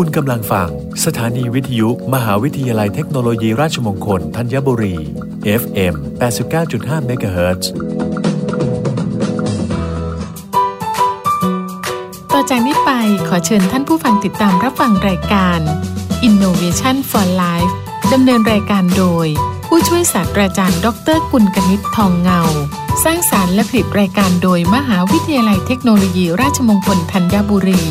คุณกำลังฟัง สถานีวิทยุ มหาวิทยาลัยเทคโนโลยีราชมงคลธัญบุรี FM 89.5 MHz ต่อจากนี้ไปขอเชิญท่านผู้ฟังติดตามรับฟังรายการ Innovation for Life ดำเนินรายการโดย ผู้ช่วยศาสตราจารย์ ดรกุลกนิษฐ์ทองเงา สร้างสารรค์และผลิตรายการโดยมหาวิทยาลัยเทคโนโลยีราชมงคลธัญบุรี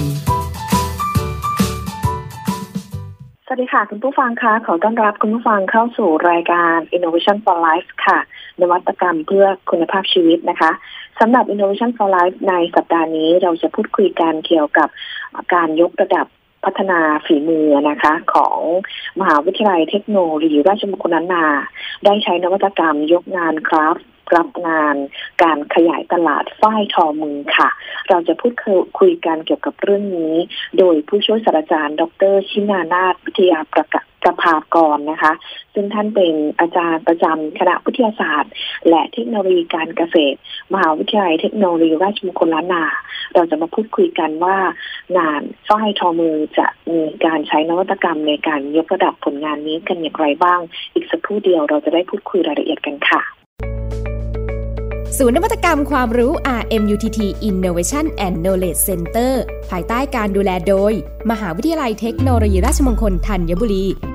วัสดีค่ะ คุณผู้ฟังคะขอต้อนรับคุณผู้ฟังเข้าสู่รายการ Innovation for Life ค่ะ นวัตกรรมเพื่อคุณภาพชีวิตนะคะสำหรับ Innovation for Life ในสัปดาห์นี้เราจะพูดคุยกันเกี่ยวกับการยกระดับ พัฒนาฝีมือนะคะ ของมหาวิทยาลัยเทคโนโลยีราชมงคลนนา ได้ใช้นวัตกรรมยกงานคราฟรับงานการขยายตลาดฝ้ายทอมือค่ะ เราจะพูดคุยกันเกี่ยวกับเรื่องนี้ โดยผู้ช่วยศาสตราจารย์ ดร ชินานาถวิทยาประกาศ ประภากรนะคะ ซึ่งท่านเป็นอาจารย์ประจำคณะวิทยาศาสตร์ และเทคโนโลยีการเกษตร มหาวิทยาลัยเทคโนโลยีราชมงคลล้านนา เราจะมาพูดคุยกันว่างานฝ้ายทอมือจะมีการใช้นวัตกรรมในการยกระดับผลงานนี้กันอย่างไรบ้าง อีกสักครู่เดียวเราจะได้พูดคุยรายละเอียดกันค่ะศูนย์นวัตกรรมความรู้ RMUTT Innovation and Knowledge Center ภายใต้การดูแลโดย มหาวิทยาลัยเทคโนโลยีราชมงคลธัญบุรี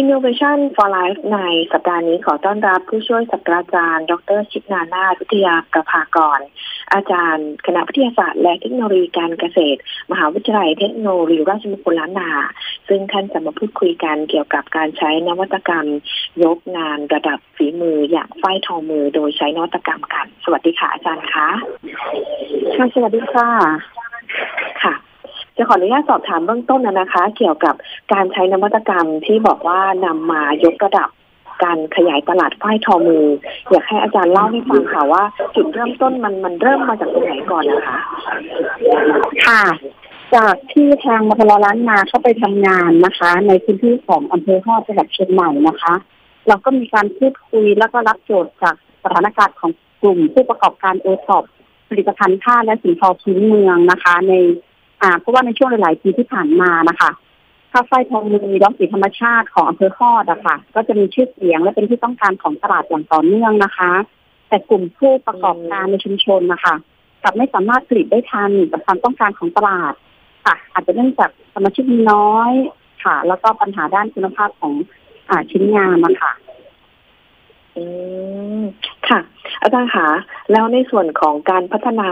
Innovation for Life ในสัปดาห์นี้ขอต้อนรับผู้ช่วยศาสตราจารย์ ดรชิดนานาวิทยาประภากร อาจารย์คณะวิทยาศาสตร์และเทคโนโลยีการเกษตร มหาวิทยาลัยเทคโนโลยีราชมงคลล้านนา ซึ่งท่านจะมาพูดคุยกันเกี่ยวกับการใช้นวัตกรรม ยกงานระดับฝีมืออย่างไฟทอมือโดยใช้นวัตกรรมกัน สวัสดีค่ะอาจารย์คะค่ะสวัสดีค่ะค่ะ จะขออนุญาตสอบถามเบื้องต้นนะคะ เกี่ยวกับการใช้นวัตกรรมที่บอกว่านำมายกระดับการขยายตลาดฝ้ายทอมือ อยากให้อาจารย์เล่าให้ฟังค่ะว่าจุดเริ่มต้นมันมันเริ่มมาจากตรงไหนก่อนนะคะ ค่ะ จากที่ทางมัทรล้านนาเข้าไปทำงานนะคะ ในพื้นที่ของอำเภอฮอดจังหวัดเชียงใหม่นะคะ เราก็มีการพูดคุยแล้วก็รับโจทย์จากสถานการณ์ของกลุ่มผู้ประกอบการโอท็อปผลิตภัณฑ์ผ้าและสินทอพื้นเมืองนะคะ ใน อ่าเพราะว่าในช่วงหลายๆปีที่ผ่านมานะคะผ้าฝ้ายทองมือย้อมสีธรรมชาติของอำเภอฮอดอะค่ะ ก็จะมีชื่อเสียงและเป็นที่ต้องการของตลาดอย่างต่อเนื่องนะคะ แต่กลุ่มผู้ประกอบการในชุมชนนะคะกลับไม่สามารถผลิตได้ทันกับความต้องการของตลาดค่ะ อาจจะเนื่องจากสมาชิกน้อยค่ะ แล้วก็ปัญหาด้านคุณภาพของอ่าชิ้นงานนะคะ อืมค่ะ อาจารย์คะแล้วในส่วนของการพัฒนา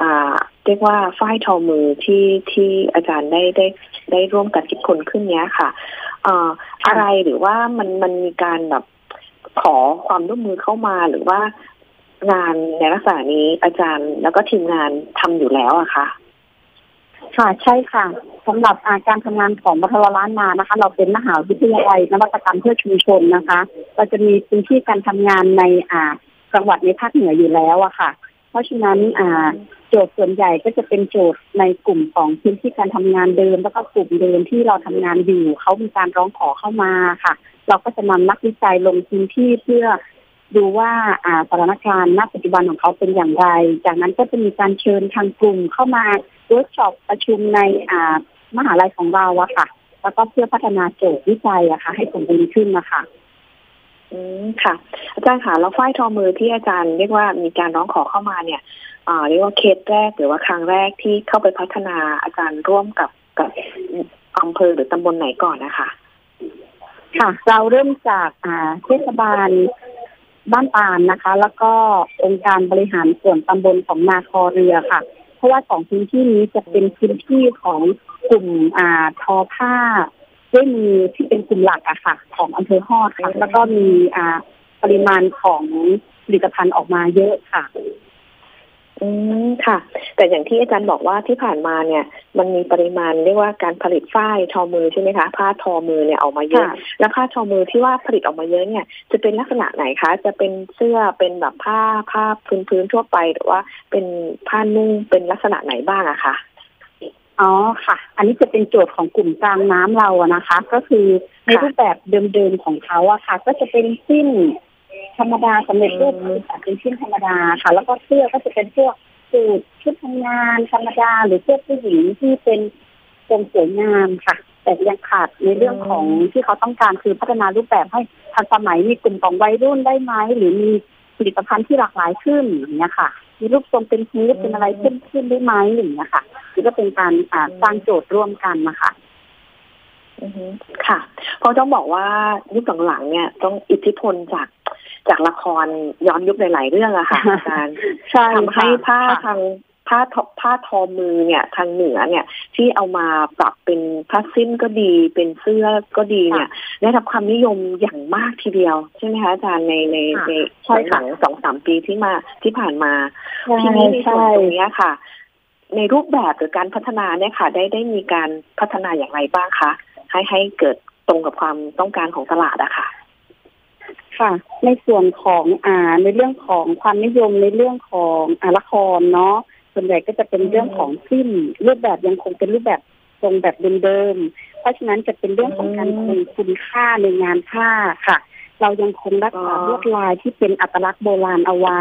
อ่าเรียกว่าฝ้ายทอมือที่ที่อาจารย์ได้ได้ได้ร่วมกันคิดคนขึ้นเนี้ยค่ะเอ่ออะไรหรือว่ามันมันมีการแบบขอความร่วมมือเข้ามาหรือว่างานในลักษณะนี้อาจารย์แล้วก็ทีมงานทำอยู่แล้วอะคะ ค่ะใช่ค่ะสำหรับาการทำงานของมัทรล้านนานะคะ เราเป็นมหาวิทยาลัยนวัตกรรมเพื่อชุมชนนะคะ เราจะมีพื้นที่การทำงานในอ่าจังหวัดในภาคเหนืออยู่แล้วอะค่ะ เพราะฉะนั้นอ่าโจทย์ส่วนใหญ่ก็จะเป็นโจทย์ในกลุ่มของพื้นที่การทำงานเดิม แล้วก็กลุ่มเดิมที่เราทำงานอยู่เขามีการร้องขอเข้ามาค่ะ เราก็จะนำนักวิจัยลงพื้นที่เพื่อดูว่าอ่าสถานการณ์ณปัจจุบันของเขาเป็นอย่างไร จากนั้นก็จะมีการเชิญทางกลุ่มเข้ามา เวิร์กช็อปประชุมในอ่ามหาลัยของเราอะค่ะ แล้วก็เพื่อพัฒนาโจทย์วิจัยอะค่ะ ให้สมบูรณ์ขึ้นนะคะอืมค่ะ อาจารย์ค่ะแล้วฝ้ายทอมือที่อาจารย์เรียกว่ามีการร้องขอเข้ามาเนี่ยอ่าเรียกว่าเคสแรกหรือว่าครั้งแรกที่เข้าไปพัฒนาอาจารย์ร่วมกับกับอำเภอหรือตำบลไหนก่อนนะคะ ค่ะ เราเริ่มจากอ่าเทศบาลบ้านตาลนะคะ แล้วก็องค์การบริหารส่วนตำบลของนาคอเรือค่ะ เพราะว่าสองพื้นที่นี้จะเป็นพื้นที่ของกลุ่มอ่าทอผ้าด้วยมือที่เป็นกลุ่มหลักอะค่ะ ของอำเภอฮอดค่ะ แล้วก็มีอ่าปริมาณของผลิตภัณฑ์ออกมาเยอะค่ะ อืมค่ะ แต่อย่างที่อาจารย์บอกว่าที่ผ่านมาเนี่ย มันมีปริมาณเรียกว่าการผลิตฝ้ายทอมือใช่ไหมคะ ผ้าทอมือเนี่ยออกมาเยอะค่ะแล้วผ้าทอมือที่ว่าผลิตออกมาเยอะเนี่ย จะเป็นลักษณะไหนคะ จะเป็นเสื้อเป็นแบบผ้าผ้าพื้นพื้นๆทั่วไปหรือว่าเป็นผ้านุ่งเป็นลักษณะไหนบ้างอะคะอ๋อค่ะ อันนี้จะเป็นโจทย์ของกลุ่มกลางน้ำเราอะนะคะ ก็คือในรูปแบบเดิมๆของเขาอะค่ะ ก็จะเป็นสิ้น ธรรมดาสำเร็จรูปคือตัดเป็นสิ้นธรรมดาค่ะ แล้วก็เสื้อก็จะเป็นพวกสูทชุดทำงานธรรมดาหรือเสื้อผู้หญิงที่เป็นทรงสวยงามค่ะ แต่ยังขาดในเรื่องของที่เขาต้องการคือพัฒนารูปแบบให้ทันสมัยมีกลุ่มของวัยรุ่นได้ไหมหรือมีผลิตภัณฑ์ที่หลากหลายขึ้นอย่างเงี้ยค่ะมีรูปทรงเป็นฮูดเป็นอะไรขึ้นขึ้นได้ไหมอย่างเงี้ยค่ะนี่ก็เป็นการอ่าสร้างโจทย์ร่วมกันนะคะอือฮึค่ะ เพราะต้องบอกว่ายุคหลังๆเนี่ย ต้องอิทธิพลจาก จากละครย้อนยุคหลาย ๆ เรื่องอะค่ะอาจารย์ใช่ทำให้ผ้าค่ะทางผ้าทอผ้าทอมือเนี่ยทางเหนือเนี่ย ที่เอามาปรับเป็นผ้าสิ้นก็ดี เป็นเสื้อก็ดีเนี่ยได้รับความนิยมอย่างมากทีเดียว ใช่ไหมคะอาจารย์ในในค่ะในใช่หลัค่ะงสองสามปีที่มาที่ผ่านมาใช่ทีนี้ในส่วนใช่ตรงเนี้ยค่ะ ในรูปแบบหรือการพัฒนาเนี่ยค่ะ ได้ได้มีการพัฒนาอย่างไรบ้างคะให้ให้เกิดตรงกับความต้องการของตลาดอะค่ะ ค่ะ ในส่วนของอ่าในเรื่องของความนิยมในเรื่องของอ่าละครเนาะส่วนใหญ่ก็จะเป็นเรื่องของสิ้นรูปแบบยังคงเป็นรูปแบบทรงแบบเดิมๆเพราะฉะนั้นจะเป็นเรื่องของการคงคุณค่าในงานผ้าค่ะ เรายังคงรักษาอ๋อลวดลายที่เป็นอัตลักษณ์โบราณเอาไว้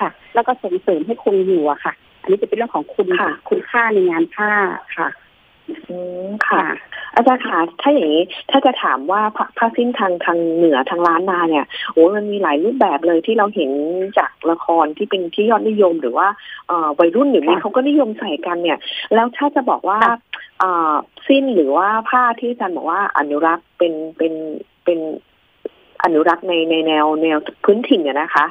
ค่ะ แล้วก็ส่งเสริมให้คงอยู่อะค่ะ อันนี้จะเป็นเรื่องของคุณค่ะคุณค่าในงานผ้าค่ะ อืมค่ะ อาจารย์คะถ้าอย่างนี้ถ้าจะถามว่าผ้าผ้าสิ้นทางทางเหนือทางล้านนาเนี่ยโอ้ยมันมีหลายรูปแบบเลยที่เราเห็นจากละครที่เป็นที่ยอดนิยมหรือว่าเอ่อวัยรุ่นหรือนี้ค่ะเขาก็นิยมใส่กันเนี่ย แล้วถ้าจะบอกว่าค่ะเอ่อสิ้นหรือว่าผ้าที่อาจารย์บอกว่าอนุรักษ์เป็นเป็นเป็นอนุรักษ์ในในแนวแนวพื้นถิ่นเนี่ยนะคะ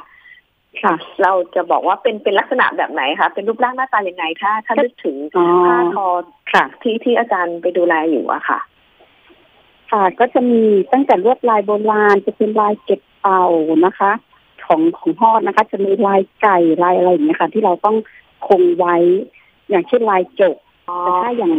ค่ะ เราจะบอกว่าเป็นเป็นลักษณะแบบไหนคะเป็นรูปร่างหน้าตายังไง ถ้าถ้านึกถึงอ๋อผ้าทอค่ะ ที่ที่อาจารย์ไปดูแลอยู่อะค่ะ ค่ะ ก็จะมีตั้งแต่ลวดลายโบราณจะเป็นลายเก็บเต่านะคะ ของของฮอดนะคะ จะมีลายไก่ลายอะไรอย่างเงี้ยค่ะ ที่เราต้องคงไว้ อย่างเช่นลายจกอ๋อแต่ถ้าอย่าง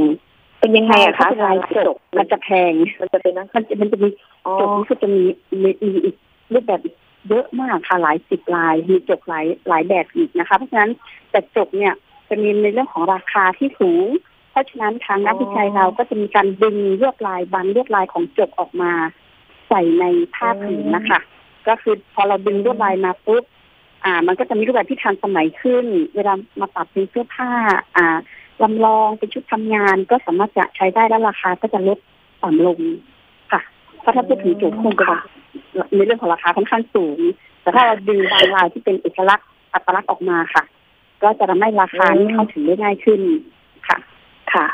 เป็นยังไงอะคะถ้าเป็นลายจกมันจะแพงมันจะเป็นนักมันจะมันจะมีอ๋อจกนี่ก็จะมีมีมีอีกรูปแบบอีก เยอะมากค่ะหลายสิบลาย มีจกหลายหลายแบบอีกนะคะ เพราะฉะนั้นแต่จกเนี่ยจะมีในเรื่องของราคาที่สูง เพราะฉะนั้นทางนักวิจัยเราก็จะมีการดึงลวดลายบางลวดลายของจกออกมาใส่ในผ้าผืนนะคะ ก็คือพอเราดึงลวดลายมาปุ๊บอ่า มันก็จะมีรูปแบบที่ทันสมัยขึ้น เวลามาตัดเป็นเสื้อผ้า อ่าลำลองเป็นชุดทำงานก็สามารถจะใช้ได้แล้วราคาก็จะลดต่ำลง เพราะถ้าพูดถึงจุดคงจะค่ะในเรื่องของราคาค่อนข้างสูง แต่ถ้าเราดึงบางลายที่เป็นเอกลักษณ์อัตลักษณ์ออกมาค่ะ ก็จะทำให้ราคานี้เข้าถึงได้ง่ายขึ้นค่ะ ค่ะ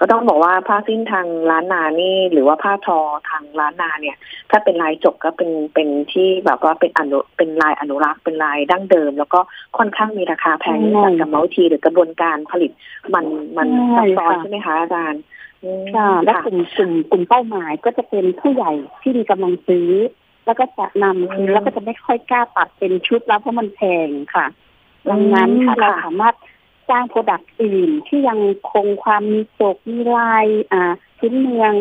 ก็ต้องบอกว่าผ้าสิ้นทางล้านนานี่ หรือว่าผ้าทอทางล้านนาเนี่ย ถ้าเป็นลายจกก็เป็นเป็นที่แบบว่าเป็นอนุเป็นลายอนุรักษ์เป็นลายดั้งเดิม แล้วก็ค่อนข้างมีราคาแพงใช่เนื่องจากกับเมาทีหรือกระบวนการผลิตมันมันใช่ซับซ้อนค่ะใช่ไหมคะอาจารย์อืม ค่ะและค่ะกลุ่มกลุ่มกลุ่มเป้าหมายก็จะเป็นผู้ใหญ่ที่มีกำลังซื้อ แล้วก็จะนำคืออืมแล้วก็จะไม่ค่อยกล้าตัดเป็นชุดแล้วเพราะมันแพงค่ะดังนั้นถ้าเราค่ะสามารถสร้างโปรดักต์อื่นที่ยังคงความมีโศกมีลายอ่าพื้นเมือง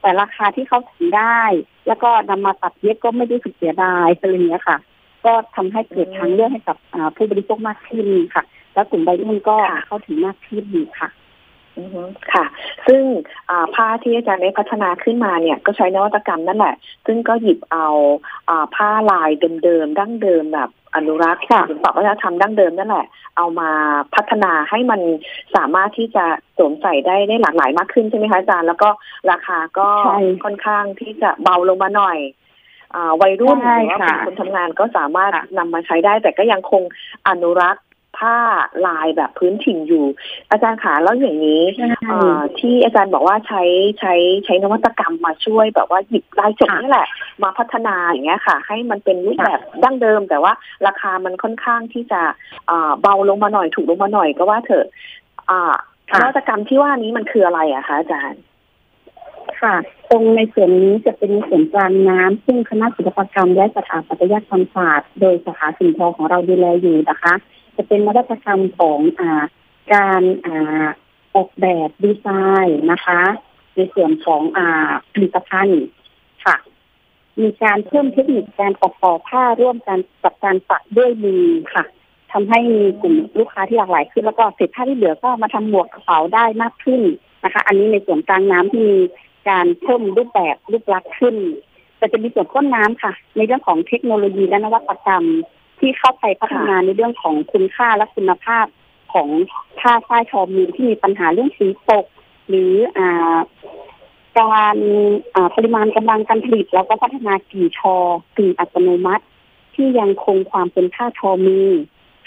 แต่ราคาที่เขาถึงได้ แล้วก็นำมาตัดเย็บก็ไม่ได้สุดเสียดายอะไรอย่างเงี้ยค่ะ ก็ทำให้เกิดทางเลือกให้กับอ่าผู้บริโภคมากขึ้นค่ะ แล้วกลุ่มวัยรุ่นก็ค่ะเข้าถึงมากขึ้นค่ะอือฮึ ค่ะ ซึ่งอ่าผ้าที่อาจารย์ได้พัฒนาขึ้นมาเนี่ยก็ใช้นวัตกรรมนั่นแหละ ซึ่งก็หยิบเอาอ่าผ้าลายเดิมๆดั้งเดิมแบบอนุรักษ์ค่ะศิลปะวัฒนธรรมดั้งเดิมนั่นแหละ เอามาพัฒนาให้มันสามารถที่จะสวมใส่ได้ได้หลากหลายมากขึ้นใช่ไหมคะอาจารย์ แล้วก็ราคาก็ใช่ค่อนข้างที่จะเบาลงมาหน่อยอ่าวัยรุ่นหใช่รือว่าค่ะคนทำงานก็สามารถค่ะนำมาใช้ได้ แต่ก็ยังคงอนุรักษ์ ผ้าลายแบบพื้นถิ่นอยู่ อาจารย์ขาแล้วอย่างนี้ที่อาจารย์บอกว่าใช้ใช้ใช้นวัตกรรมมาช่วยแบบว่าหยิบลายจบนี่แหละ มาพัฒนาอย่างเงี้ยค่ะ ให้มันเป็นรูปแบบดั้งเดิม แต่ว่าราคามันค่อนข้างที่จะเบาลงมาหน่อยถูกลงมาหน่อยก็ว่าเถอะนวัตกรรมที่ว่านี้มันคืออะไรอะคะอาจารย์ค่ะตรงในส่วนนี้จะเป็นส่วนกลางน้ำซึ่งคณะศิลปกรรมและสถาปัตยกรรมศาสตร์ โดยสาขาสินทอของเราดูแลอยู่นะคะ จะเป็นนวัตกรรมของอ่าการอ่าออกแบบดีไซน์นะคะ ในส่วนของอ่าผลิตภัณฑ์ค่ะ มีการเพิ่มเทคนิคการออกต่อผ้าร่วมกันกับการปักด้วยมือค่ะทำให้มีกลุ่มลูกค้าที่หลากหลายขึ้น แล้วก็เศษผ้าที่เหลือก็มาทำหมวกกระเป๋าได้มากขึ้นนะคะ อันนี้ในส่วนกลางน้ำที่มีการเพิ่มรูปแบบรูปลักษณ์ขึ้นแต่จะมีส่วนต้นน้ำค่ะ ในเรื่องของเทคโนโลยีและนวัตกรรม ที่เข้าไปพัฒนาในเรื่องของคุณค่าและคุณภาพของผ้าฝ้ายทอมือที่มีปัญหาเรื่องสีตก หรืออ่าการปริมาณกำลังการผลิต แล้วก็พัฒนากี่ชอกี่อัตโนมัติ ที่ยังคงความเป็นผ้าทอมือ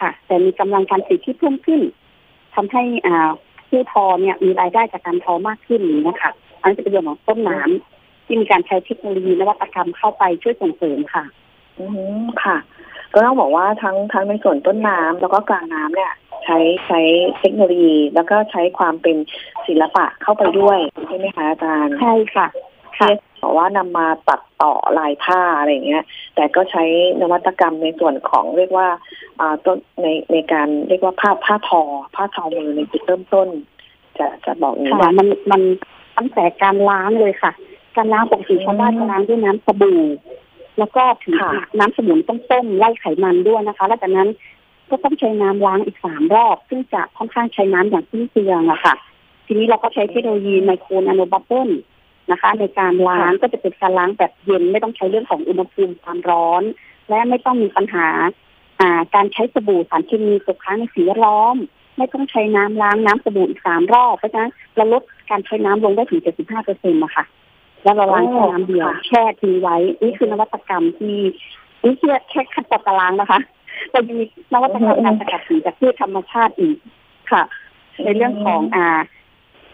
ค่ะ แต่มีกำลังการผลิตที่เพิ่มขึ้นทำให้อ่าผู้ทอเนี่ยมีรายได้จากการทอมากขึ้นนะคะอันนี้จะเป็นเรื่องของต้นน้ำที่มีการใช้เทคโนโลยีนวัตกรรมเข้าไปช่วยส่งเสริมค่ะ อืมค่ะ ก็ต้องบอกว่าทั้งทั้งในส่วนต้นน้ำแล้วก็กลางน้ำเนี่ยใช้ใช้เทคโนโลยี แล้วก็ใช้ความเป็นศิลปะเข้าไปด้วยใช่ไหมคะอาจารย์ใช่ค่ะค่ะบอกว่านำมาตัดต่อลายผ้าอะไรเงี้ย แต่ก็ใช้นวัตกรรมในส่วนของเรียกว่าอ่าต้นในในการเรียกว่าผ้าผ้าทอ ผ้าทอมือในจุดเริ่มต้น จะจะบอกนี้ว่ามันมันตั้งแต่การล้างเลยค่ะ การล้างปกติชาวบ้านจะล้างด้วยน้ำสบู่ แล้วก็ถึงน้ำสมุนต้องต้มไล่ไขมันด้วยนะคะ แล้วจากนั้นก็ต้องใช้น้ำล้างอีกสามรอบ ซึ่งจะค่อนข้างใช้น้ำอย่างสิ้นเปลืองอะค่ะ ทีนี้เราก็ใช้เทคโนโลยีไมโครนาโนบับเบิลนะคะ ในการล้างก็จะเป็นการล้างแบบเย็นไม่ต้องใช้เรื่องของอุณหภูมิความร้อน และไม่ต้องมีปัญหาอ่าการใช้สบู่สารเคมีตกค้างในสีล้อม ไม่ต้องใช้น้ำล้างน้ำสบู่อีกสามรอบเพราะฉะนั้นเราลดการใช้น้ำลงได้ถึง 75เปอร์เซ็นต์นะคะ แล้วเราล้างแค่น้ำเดียวแช่ทิ้งไว้ นี่คือนวัตกรรมที่นี่แค่แค่ขั้นตอนตารางนะคะเราจะมีนวัตกรรมการสกัดสีจากพืชธรรมชาติอีกค่ะ ในเรื่องของอ่า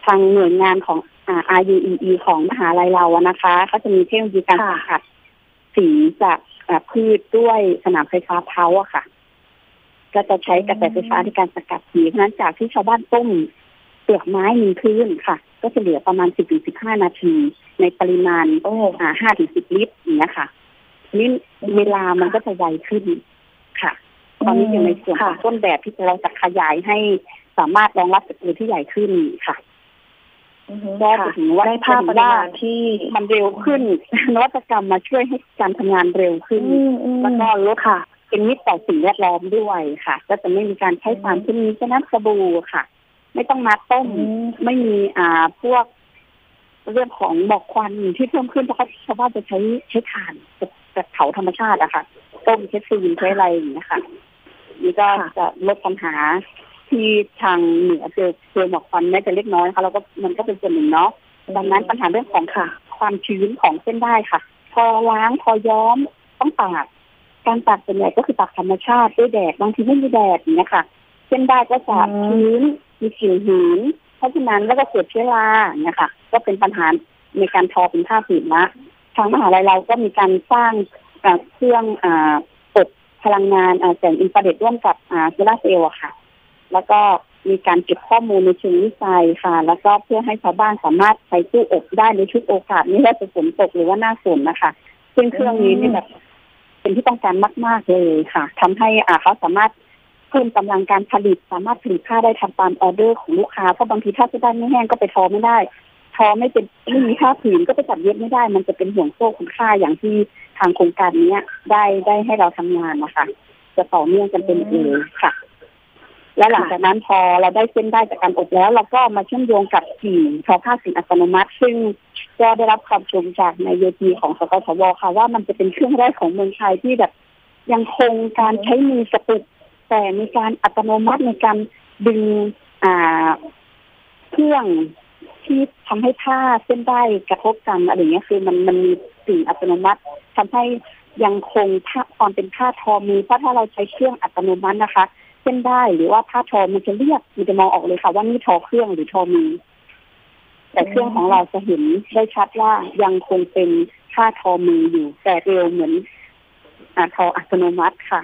ทางหน่วยงานของอ่า RUEE ของมหาลัยเราอะนะคะเขาจะมีเทคโนโลยีการสกัดสีจากพืชด้วยสนามไฟฟ้าเท้าอะค่ะ ก็จะใช้กระแสไฟฟ้าในการสกัดสีเพราะนั้นจากที่ชาวบ้านต้ม เปลือกไม้หนึ่งพื้นค่ะ ก็จะเหลือประมาณสิบถึงสิบห้านาที ในปริมาณโอ้ห้าถึงสิบลิตรอย่างนี้ค่ะนี่เวลามันก็จะไวขึ้นค่ะ ตอนนี้อยู่ในส่วนของต้นแบบที่เราจะขยายให้สามารถรองรับสกุลที่ใหญ่ขึ้นค่ะก็ถึงว่าได้ภาพปริมาณที่มันเร็วขึ้นนวัตกรรมมาช่วยให้การทำงานเร็วขึ้นแล้วก็ลดค่ะ เป็นมิตรต่อสิ่งแวดล้อมด้วยค่ะ ก็จะไม่มีการใช้สารเคมีเช่นน้ำสบู่ค่ะ ไม่ต้องมาต้มไม่มีอ่าพวก เรื่องของบอกควันที่เพิ่มขึ้นเพราะชาวบ้านจะใช้ใช้ถ่านแบบเผาธรรมชาติอะค่ะ ต้มใช้ฟืนใช้อะไรอย่างนี้ค่ะนี่ก็จะลดปัญหาที่ทางเหนือเจอเจอหมอกควันแม้จะเล็กน้อยค่ะแล้วก็มันก็เป็นส่วนหนึ่งเนาะดังนั้นปัญหาเรื่องของค่ะ ความชื้นของเส้นได้ค่ะ พอล้างพอย้อมต้องตากการตากส่วนใหญ่ก็คือตากธรรมชาติด้วยแดดบางทีไม่มีแดดอย่างนี้ค่ะ เส้นได้ก็จะชื้นมีกลิ่นหืนเพราะฉะนั้นแล้วก็เกิดเชื้อราเนี่ยค่ะ ก็เป็นปัญหาในการทอเป็นผ้าผืนละทางมหาลัยเราก็มีการสร้างเครื่องปดพลังงานแสงอินฟราเรดร่วมกับโซลาเซลล์ค่ะ แล้วก็มีการเก็บข้อมูลในเชิงวิจัยค่ะ แล้วก็เพื่อให้ชาวบ้านสามารถใช้ตู้อบได้ในชุดโอกาสไม่ว่าจะฝนตกหรือว่าหน้าฝนนะคะ ซึ่งเครื่องนี้นี่แบบเป็นที่ต้องการมาก ๆ เลยค่ะทำให้อ่าเขาสามารถ พิ่มกำลังการผลิต สามารถผลิตผ้าได้ทำตามออเดอร์ของลูกค้าเพราะบางทีถ้าจะได้ไม่แห้งก็ไปทอไม่ได้ ทอไม่เป็นไม่มีผ้าผืนก็ไปจับเย็บไม่ได้ มันจะเป็นห่วงโซ่คุณค่าอย่างที่ทางโครงการนี้ได้ได้ให้เราทำงานนะคะจะต่อเนื่องกันเป็นเองค่ะ และหลังจากนั้นพอเราได้เส้นได้จากการอบแล้ว เราก็มาเชื่อมโยงกับกิ่งทอผ้าสีอัตโนมัติ ซึ่งก็ได้รับความชมจากในเวทีของสกทวค่ะว่ามันจะเป็นเครื่องแรกของเมืองไทยที่แบบยังคงการใช้มือสปุก แต่มีการอัตโนมัติในการดึงอ่าเครื่องที่ทำให้ผ้าเส้นได้กระทบกันอะไรเงี้ยคือมันมันมีสิ่งอัตโนมัติทำให้ยังคงผ้าความเป็นผ้าทอมือเพราะถ้าเราใช้เครื่องอัตโนมัตินะคะ เส้นได้หรือว่าผ้าทอมันจะเรียกมันจะมองออกเลยค่ะ ว่านี่ทอเครื่องหรือทอมือแต่เครื่องของเราจะเห็นได้ชัดว่ายังคงเป็นผ้าทอมืออยู่แต่เร็วเหมือนอทออัตโนมัติค่ะ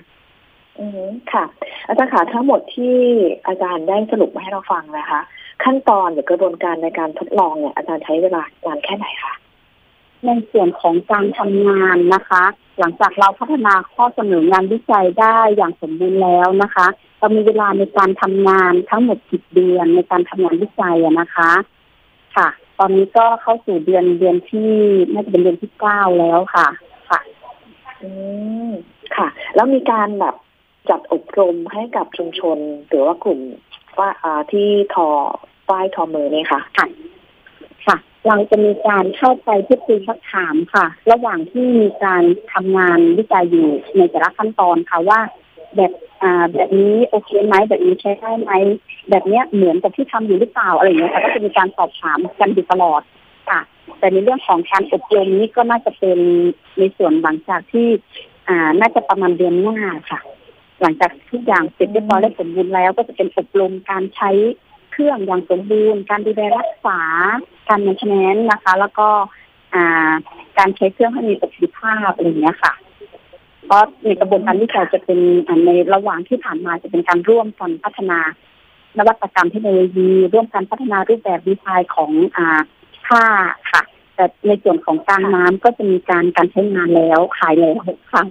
อืมค่ะ อาจารย์คะทั้งหมดที่อาจารย์ได้สรุปมาให้เราฟังนะคะ ขั้นตอนหรือกระบวนการในการทดลองเนี่ย อาจารย์ใช้เวลานานแค่ไหนคะในส่วนของการทำงานนะคะ หลังจากเราพัฒนาข้อเสนองานวิจัยได้อย่างสมบูรณ์แล้วนะคะเรามีเวลาในการทำงานทั้งหมดสิบเดือนในการทำงานวิจัยนะคะ ค่ะ ตอนนี้ก็เข้าสู่เดือนเดือนที่น่าจะเป็นเดือนที่เก้าแล้วค่ะ ค่ะ อืมค่ะ แล้วมีการแบบ จัดอบรมให้กับชุมชน หรือว่ากลุ่มว่าอ่าที่ทอป้ายทอมือเนี่ยค่ะค่ะค่ะ เราจะมีการเข้าไปพูดคุยสักถามค่ะ ระหว่างที่มีการทำงานวิจัยอยู่ในแต่ละขั้นตอนค่ะว่า แบบอ่าแบบนี้โอเคไหมแบบนี้ใช้ได้ไหมแบบเนี้ยเหมือนกับที่ทำอยู่หรือเปล่าอะไรอย่างเงี้ยค่ะก็จะมีการสอบถามกันอยู่ตลอดค่ะ แต่ในเรื่องของการอบรมนี่ก็น่าจะเป็นในส่วนหลังจากที่ อ่าน่าจะประมาณเดือนหน้าค่ะ หลังจากทุกอย่างเสร็จเรียบร้อยและสมบูรณ์แล้ว ก็จะเป็นอบรมการใช้เครื่องอย่างสมบูรณ์ การดูแลรักษา การแมนเทนแนนนะคะ แล้วก็การใช้เครื่องให้มีประสิทธิภาพอะไรอย่างเงี้ยค่ะ เพราะในกระบวนการวิจัยจะเป็นในระหว่างที่ผ่านมาจะเป็นการร่วมกันพัฒนา นวัตกรรมเทคโนโลยี ร่วมกันพัฒนารูปแบบดีไซน์ของอ่าผ้าค่ะ แต่ในส่วนของการน้ำก็จะมีการการใช้งานแล้วขายแล้วค่ะ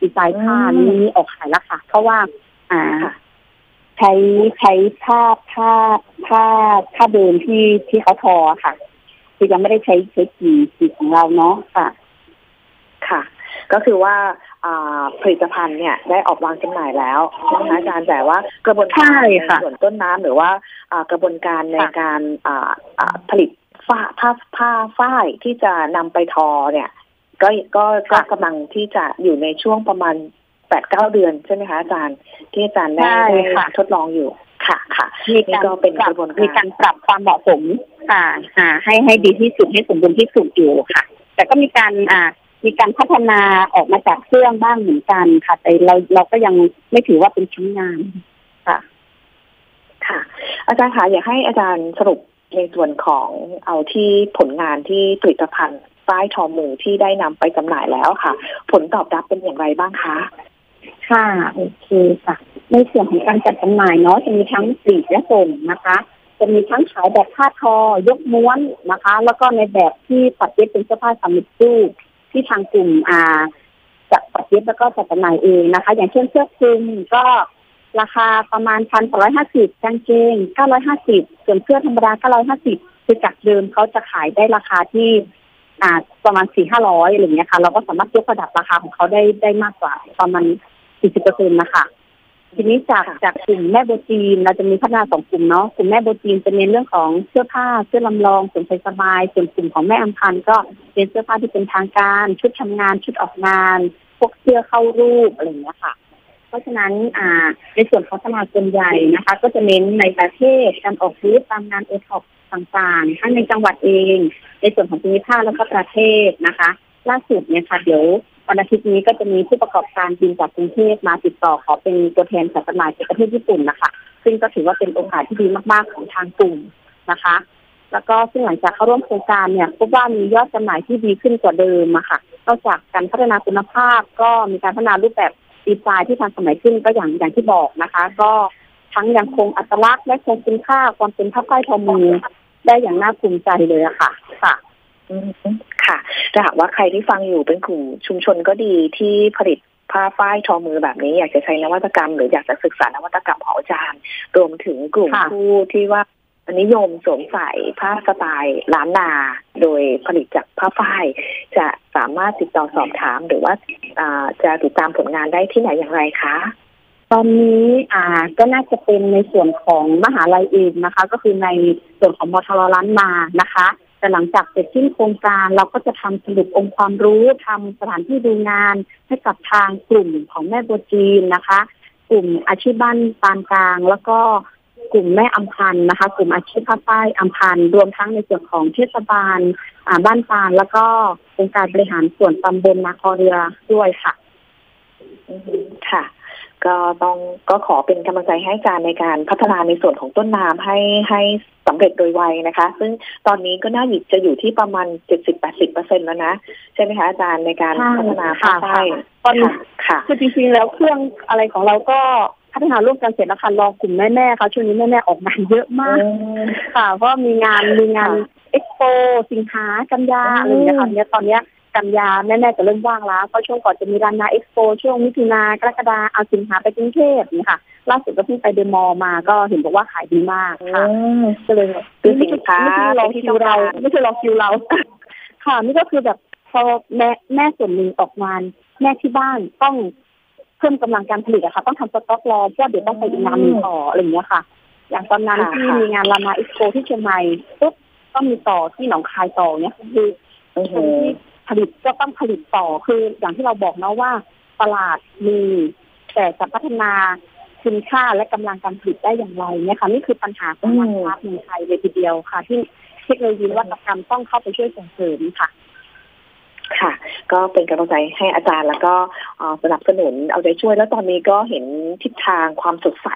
ดีไซน์ผ้านี้ออกขายแล้วค่ะ เพราะว่า อ่าค่ะใช้ใช้ผ้าผ้าผ้าผ้าเดิมที่ที่เขาทอค่ะ คือยังไม่ได้ใช้ใช้สีสีของเราเนาะค่ะ ค่ะ ก็คือว่าอ่าผลิตภัณฑ์เนี่ยได้ออกวางจำหน่ายแล้วใช่ไหมคะอาจารย์แต่ว่ากระบวนการใช่ในค่ะส่วนต้นน้ำหรือว่าอ่ากระบวนการในค่ะการอ่าอ่าผลิตผ้าผ้าผ้าฝ้ายที่จะนำไปทอเนี่ย ก็ก็ก็กำลังที่จะอยู่ในช่วงประมาณแปดเก้าเดือนใช่ไหมคะอาจารย์ ที่อาจารย์ได้ใช่ได้ค่ะทดลองอยู่ค่ะค่ะมีนี่การก็เป็นปกรับระบวนมีกาการรปรับความเหมาะสมอ่าอ่าให้ให้ดีที่สุดให้สมบูรณ์ที่สุดอยู่ค่ะ แต่ก็มีการอ่ามีการพัฒนาออกมาจากเครื่องบ้างเหมือนกันค่ะ แต่เราเราก็ยังไม่ถือว่าเป็นชิ้นงานค่ะ ค่ะ อาจารย์คะอยากให้อาจารย์สรุปในส่วนของเอาที่ผลงานที่ผลิตภัณฑ์ ฝ้ายทอมือที่ได้นำไปจำหน่ายแล้วค่ะ ผลตอบรับเป็นอย่างไรบ้างคะ ค่ะโอเคค่ะ ในส่วนของการจัดจำหน่ายเนาะจะมีทั้งปลีกและส่งนะคะ จะมีทั้งขายแบบผ้าทอยกม้วนนะคะ แล้วก็ในแบบที่ตัดเย็บเป็นเสื้อผ้าสำเร็จรูปที่ทางกลุ่มอ่าจะตัดเย็บแล้วก็จัดจำหน่ายเองนะคะ อย่างเช่นเสื้อคลุมก็ราคาประมาณพันสองร้อยห้าสิบกางเกงเก้าร้อยห้าสิบส่วนเสื้อธรรมดาเก้าร้อยห้าสิบคือจากเดิมเขาจะขายได้ราคาที่ อ่าประมาณสี่ห้าร้อยอะไรเงี้ยค่ะเราก็สามารถยกระดับราคาของเขาได้ได้มากกว่าประมาณสี่สิบเปอร์เซ็นต์นะคะทีนี้จากจากกลุ่มแม่โบจีนเราจะมีพัฒนาสองกลุ่มเนาะกลุ่มแม่โบจีนจะเน้นเรื่องของเสื้อผ้าเสื้อลำลองสวมใส่สบาย ส่วนกลุ่มของแม่อัมพันธ์ก็เป็นเสื้อผ้าที่เป็นทางการ ชุดทำงาน ชุดออกงาน พวกเสื้อเข้ารูปอะไรอย่างเงี้ยค่ะ เพราะฉะนั้นอ่าในส่วนของตลาดส่วนใหญ่นะคะ ก็จะเน้นในประเทศการออกบูธตามงานเอท็อป ต่างๆ ทั้งในจังหวัดเอง ในส่วนของภูมิภาคแล้วก็ประเทศนะคะ ล่าสุดเนี่ยค่ะเดี๋ยววันอาทิตย์นี้ก็จะมีผู้ประกอบการบินจากกรุงเทพมาติดต่อขอเป็นตัวแทนจัดจำหน่ายในประเทศญี่ปุ่นนะคะ ซึ่งก็ถือว่าเป็นโอกาสที่ดีมาก ๆ ของทางกลุ่มนะคะ แล้วก็ซึ่งหลังจากเข้าร่วมโครงการเนี่ยพบว่ามียอดจำหน่ายที่ดีขึ้นกว่าเดิมอะค่ะนอกจากการพัฒนาคุณภาพก็มีการพัฒนารูปแบบดีไซน์ที่ทันสมัยขึ้นก็อย่างอย่างที่บอกนะคะ ก็ทั้งยังคงอัตลักษณ์และคงคุณค่าความเป็นผ้าฝ้ายทอมือ ได้อย่างน่าภูมิใจเลยอะค่ะค่ะอืมค่ะถ้าหากว่าใครที่ฟังอยู่เป็นกลุ่มชุมชนก็ดีที่ผลิตผ้าฝ้ายทอมือแบบนี้อยากจะใช้นวัตกรรม หรืออยากจะศึกษานวัตกรรมของอาจารย์ รวมถึงกลุ่มค่ะผู้ที่ว่านิยมสวมใส่ผ้าสไตล์ล้านนา โดยผลิตจากผ้าฝ้าย จะสามารถติดต่อสอบถามหรือว่าอ่าจะติดตามผลงานได้ที่ไหนอย่างไรคะ ตอนนี้อ่าก็น่าจะเป็นในส่วนของมหาลัยเองนะคะ ก็คือในส่วนของมทรล้านมานะคะ แต่หลังจากเสร็จสิ้นโครงการเราก็จะทำสรุปองค์ความรู้ทำสถานที่ดูงาน ให้กับทางกลุ่มของแม่บัวจีนนะคะ กลุ่มอาชีพบ้านปานกลาง แล้วก็กลุ่มแม่อัมพันธ์นะคะ กลุ่มอาชีพภาคใต้อัมพันธ์รวมทั้งในส่วนของเทศบาลอ่าบ้านปาน แล้วก็องค์การบริหารส่วนตำบลนาคอเรือด้วยค่ะค่ะ ก็ต้องก็ขอเป็นกำลังใจให้อาจารย์ในการพัฒนาในส่วนของต้นน้ำให้ให้สำเร็จโดยไวนะคะ ซึ่งตอนนี้ก็น่าจะอยู่ที่ประมาณเจ็ดสิบแปดสิบเปอร์เซ็นต์แล้วนะ ใช่ไหมคะอาจารย์ในการพัฒนาภาคใต้ตอนนี้ค่ะคือจริงๆแล้วเครื่องอะไรของเราก็พัฒนาร่วมกันเสร็จแล้วค่ะรอกลุ่มแม่ๆค่ะช่วงนี้แม่ๆออกงานเยอะมากค่ะเพราะมีงานมีงานเอ็กโปสินค้ากันยาอะไรอย่างเงี้ยค่ะเนี่ยตอนเนี้ย กันยาแม่ๆจะเริ่มว่างแล้วเพราะช่วงก่อนจะมีล้านนาเอ็กโปช่วงมิถุนากรกฎาเอาสินค้าไปกรุงเทพนี่ค่ะ ล่าสุดก็เพิ่งไปเดอะมอลล์มาก็เห็นบอกว่าขายดีมากค่ะก็เลยคือสินค้าไม่ใช่รอคิวเราไม่ใช่รอคิวเรา ค่ะนี่ก็คือแบบพอแม่แม่ส่วนหนึ่งออกงานแม่ที่บ้านต้องเพิ่มกำลังการผลิตอะค่ะ ต้องทำสต็อกรอเพราะเดี๋ยวต้องไปอีกงานหนึ่งต่ออะไรอย่างเงี้ยค่ะ อย่างตอนนั้นที่มีงานลามาเอ็กโปที่เชียงใหม่ปุ๊บต้องมีต่อที่หนองคายต่อเนี่ยคือคนที่ ผลิตก็ต้องผลิตต่อคืออย่างที่เราบอกนะว่า ตลาดมีแต่จะพัฒนาคุณค่าและกำลังการผลิตได้อย่างไรเนี่ยค่ะนี่คือปัญหาของร้านค้าเมืองไทยเลยทีเดียวค่ะ ที่เทคโนโลยีนวัตกรรมต้องเข้าไปช่วยส่งเสริมค่ะ ค่ะ ก็เป็นกำลังใจให้อาจารย์แล้วก็สนับสนุนเอาใจช่วย แล้วตอนนี้ก็เห็นทิศทางความสดใส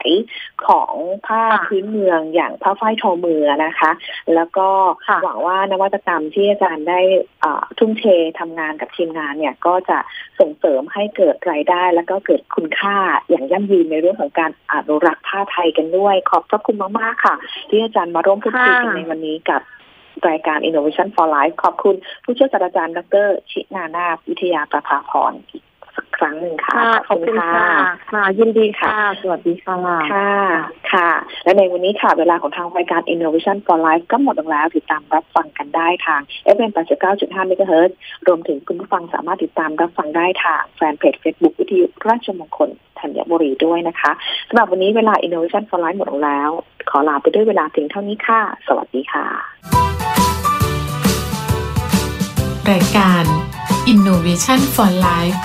ของผ้าพื้นเมืองอย่างผ้าฝ้ายทอมือนะคะ แล้วก็หวังว่านวัตกรรมที่อาจารย์ได้ทุ่มเททำงานกับทีมงานเนี่ยก็จะส่งเสริมให้เกิดรายได้ แล้วก็เกิดคุณค่าอย่างยั่งยืนในเรื่องของการอนุรักษ์ผ้าไทยกันด้วย ขอบพระคุณมากๆค่ะ ที่อาจารย์มาร่วมพูดคุยกันในวันนี้กับ รายการ Innovation for Life ขอบคุณ ผู้ช่วยศาสตราจารย์ดร ชินานาวิทยาประภาพรอีก ครั้งหนึ่งค่ะ ขอบคุณค่ะ ค่ะ ยินดีค่ะ สวัสดีค่ะ ค่ะ ค่ะ และในวันนี้ค่ะ เวลาของทางรายการ Innovation for Life ก็หมดลงแล้ว ติดตามรับฟังกันได้ทาง FM 89.5 MHz รวมถึงคุณผู้ฟังสามารถติดตามรับฟังได้ทางแฟนเพจ Facebook วิทยุราชมงคลธัญบุรีด้วยนะคะสำหรับวันนี้เวลา Innovation for Life หมดลงแล้ว ขอลาไปด้วยเวลาเพียงเท่านี้ค่ะ สวัสดีค่ะ รายการ Innovation for Life